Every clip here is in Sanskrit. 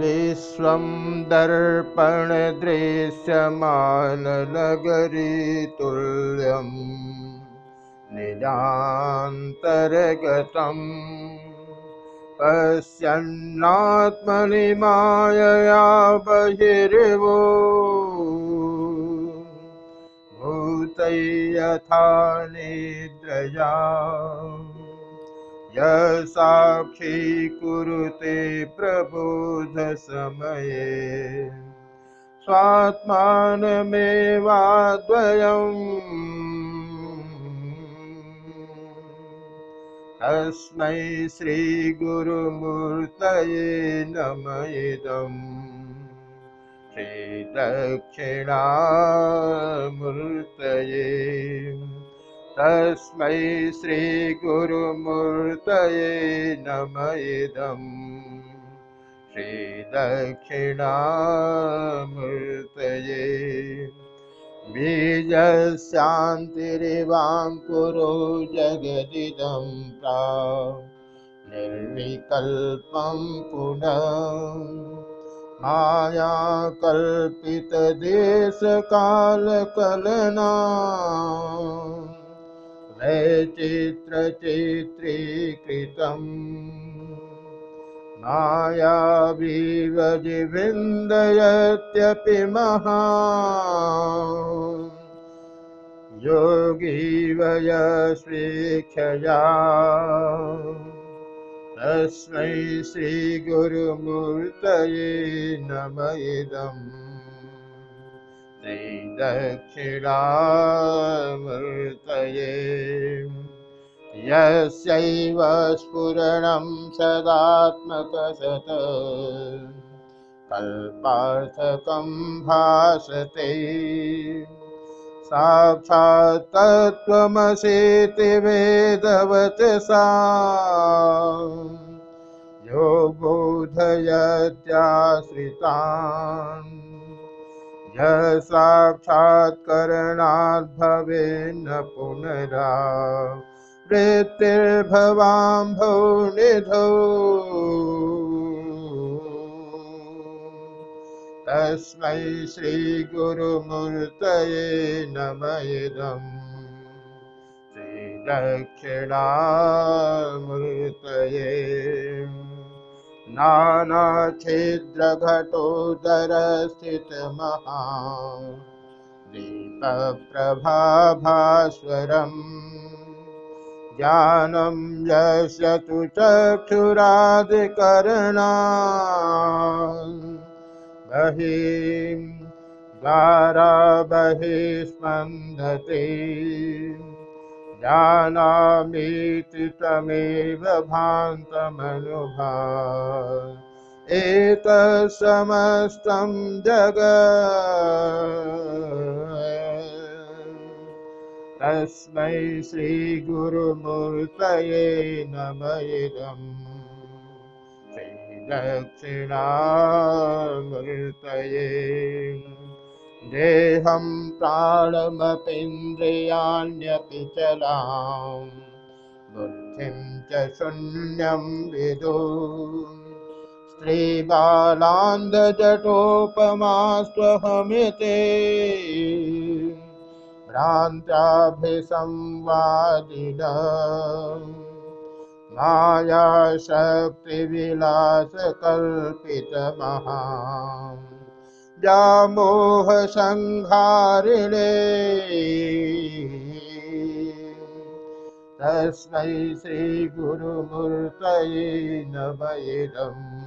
विश्वं दर्पणदृश्यमाननगरीतुल्यम् निजान्तर्गतम् पश्यन्नात्मनि मायया बहिर्वो। भूतै यथा निद्रया य साक्षी कुरुते प्रबोधसमये स्वात्मानमेवाद्वयम्। तस्मै श्रीगुरुमूर्तये नम इदम्। श्रीदक्षिणामूर्तये तस्मै श्रीगुरुमूर्तये नम इदम् श्रीदक्षिणामूर्तये। बीजशान्तिरिवाङ्कुरो जगदिदं प्रा निर्विकल्पं पुनः। मायाकल्पितदेशकालकलना वैचित्रचित्रीकृतम् मायाविवजिविन्दयत्यपि महा। योगी वय स्वेच्छया। तस्मै श्रीगुरुमूर्तये नम इदम् श्रीदक्षिणामूर्तये यस्यैव स्फुरणं सदात्मकसत। कल्पार्थकं भासते। साक्षात् तत्त्वमसीति वेदवचसा यो बोधयत्याश्रितान् य साक्षात्करणात् भवेन्न पुनरा वृत्तिर्भवाम्भो निधौ तस्मै श्रीगुरुमूर्तये नम इदम् श्रीदक्षिणामूर्तये। नानाच्छिद्रघटोदरस्थितमहा दीपप्रभाभास्वरम् ज्ञानं यस्य तु चक्षुरादिकरणा। बहिं द्वारा बहिः स्पन्दते जानामीति तमेव भान्तमनुभा एतत्समस्तं जगत् तस्मै श्रीगुरुमूर्तये नम इदम् श्रीदक्षिणामूर्तये देहं प्राणमपीन्द्रियाण्यपि चलां बुद्धिं च शून्यं विदु। स्त्रीबालान्धजटोपमास्त्वहमिते भ्रान्त्याभिसंवादिन मायाशक्तिविलासकल्पितमहा व्यामोहसंहारिणे तस्मै श्रीगुरुमूर्तये नम। इदम्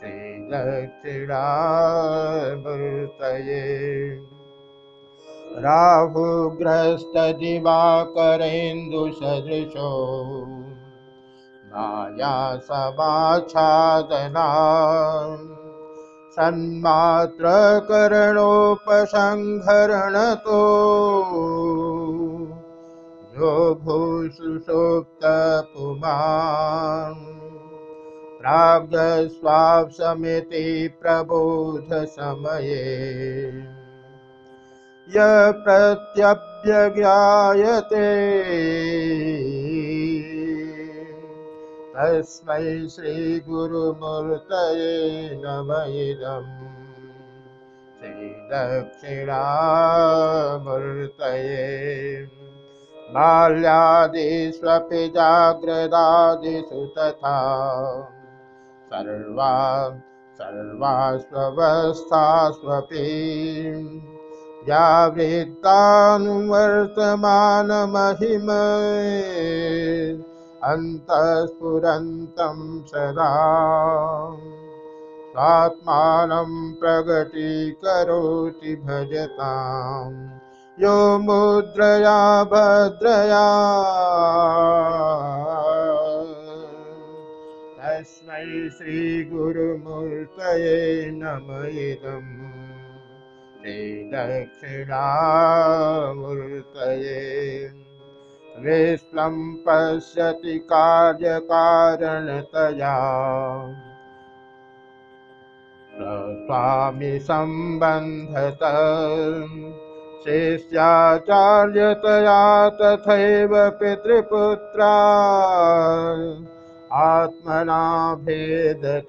श्रीदक्षिणामूर्तये राहुग्रस्तदिवाकरेन्दुसदृशो। माया समाच्छादना सन्मात्रकरणोपसंहरणतो यो भूसुषुप्तपुमान् प्राग्स्वाप्समिति प्रबोधसमये य प्रत्यभ्यज्ञायते तस्मै श्रीगुरुमूर्तये नम इदम् श्रीदक्षिणामूर्तये बाल्यादिष्वपि जाग्रदादिषु तथा। सर्वा सर्वास्वस्थास्वपि व्यावृत्तानुवर्तमानमहिम अन्तःस्फुरन्तं सदा। स्वात्मानं प्रगटीकरोति भजताम् यो मुद्रया भद्रया। तस्मै श्रीगुरुमूर्तये नम इदम् श्रीदक्षिणामूर्तये विश्वं पश्यति कार्यकारणतया स्वामी सम्बन्धत। शिष्याचार्यतया तथैव पितृपुत्रा। आत्मना भेदत।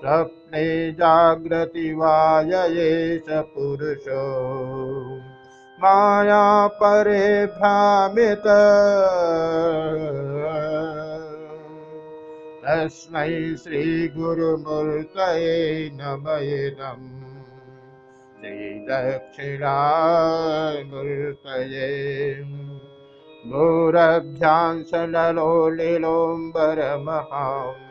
स्वप्ने जाग्रति वाययेष पुरुषो माया परे भ्रामित। तस्मै श्रीगुरुमूर्तये नम। इदम् श्रीदक्षिणामूर्तये भूरभ्यांसनलोलिलोम्बरमहाम्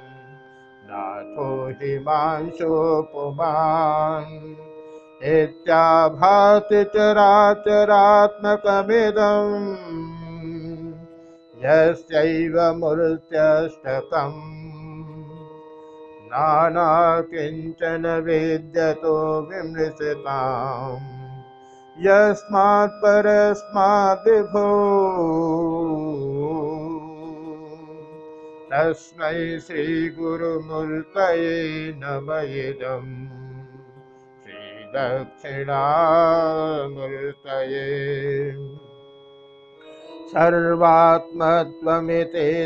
नाथो हिमांशोपुमान् इत्याभाति चराचरात्मकमिदम् यस्यैव मूर्त्यष्टकम्। नानाकिञ्चन विद्यतो विमृशताम्। यस्मात् परस्माद् विभो। तस्मै श्रीगुरुमूर्तये नम इदम् श्रीदक्षिणामूर्तये सर्वात्मत्वमिति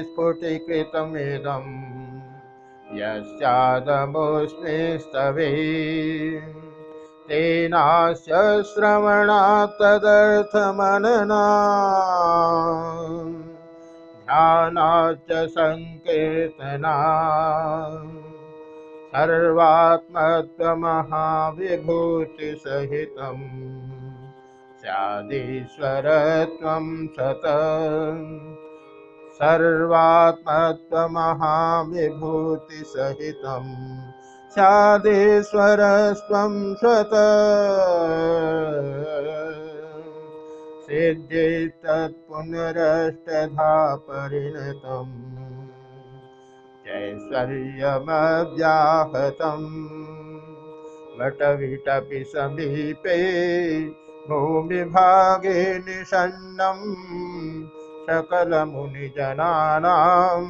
स्फुटीकृतमिदम् यस्यादमुस्मि स्तवे तेनास्य श्रवणात् तदर्थमनना ध्यानाच्च सङ्कीर्तना सर्वात्मत्वमहाविभूतिसहितम् स्यादीश्वरत्वं सत। सर्वात्मत्वमहाविभूतिसहितम् स्यादेश्वरस्त्वं स्वत सिद्धे तत्पुनरष्टधा परिणतम् जैश्वर्यमव्याहतम् वटविटपि समीपे भूमिभागे निषण्णम् सकलमुनिजनानां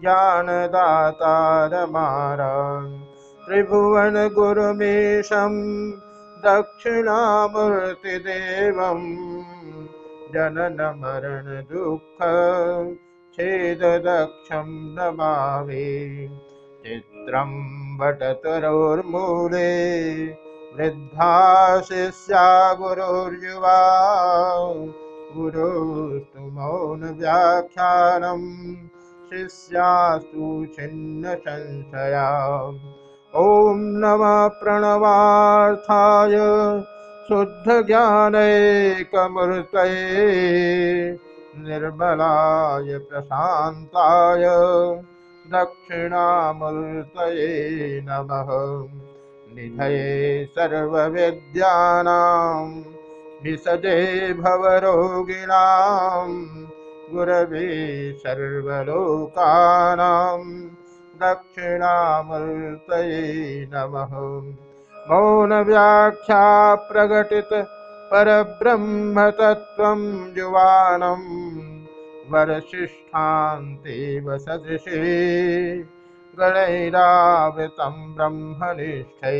ज्ञानदातारमारान् त्रिभुवनगुरुमीशं दक्षिणामूर्तिदेवं। जननमरणदुःख छेददक्षं नमामि। चित्रं वटतरोर्मूले वृद्धा शिष्या गुरुर्युवा। गुरुस्तु मौनव्याख्यानं शिष्यास्तु छिन्नसंशया। ॐ नमः प्रणवार्थाय शुद्धज्ञानैकमूर्तये निर्मलाय, प्रशान्ताय। दक्षिणामूर्तये नमः। निधये सर्वविद्यानां। विसजे भवरोगिणां। गुरवे सर्वलोकानां। दक्षिणामूर्तये नमः। मौनव्याख्या प्रकटित परब्रह्मतत्त्वं युवानं वरशिष्ठान्तेव सदृशे। गणैरावृतं ब्रह्मनिष्ठै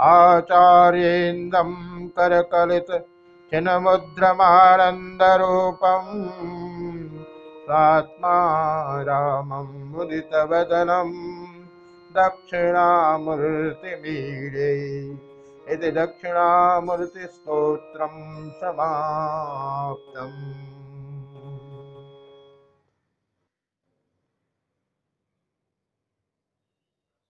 आचार्येन्दं करकलित चिन्मुद्रमानन्दरूपं सात्मा रामं मुदितवदनं दक्षिणामूर्तिमीडे। इति दक्षिणामूर्तिस्तोत्रं समाप्तम्